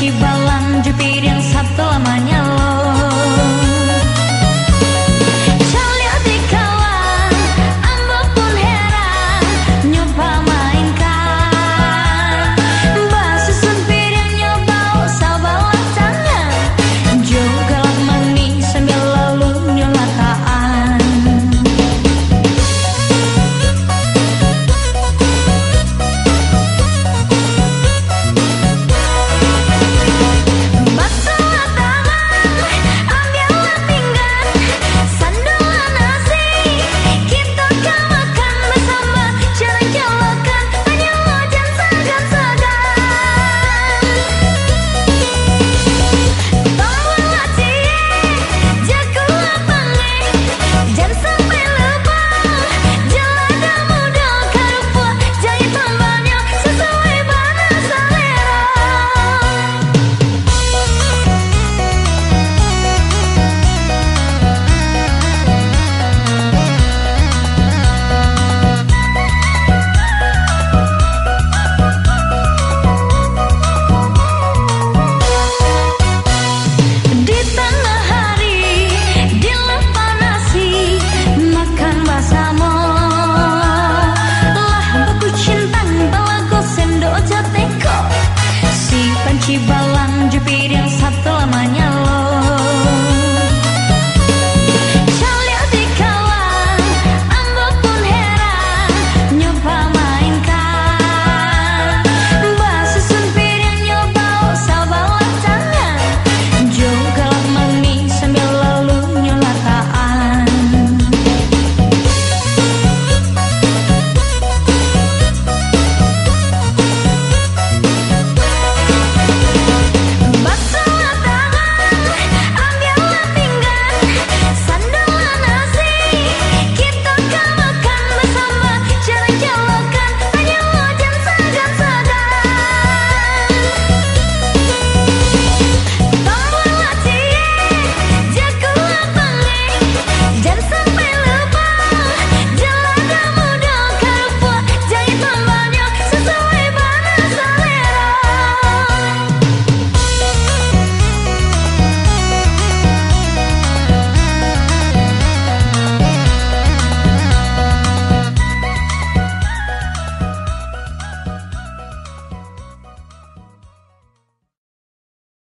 Cibalang.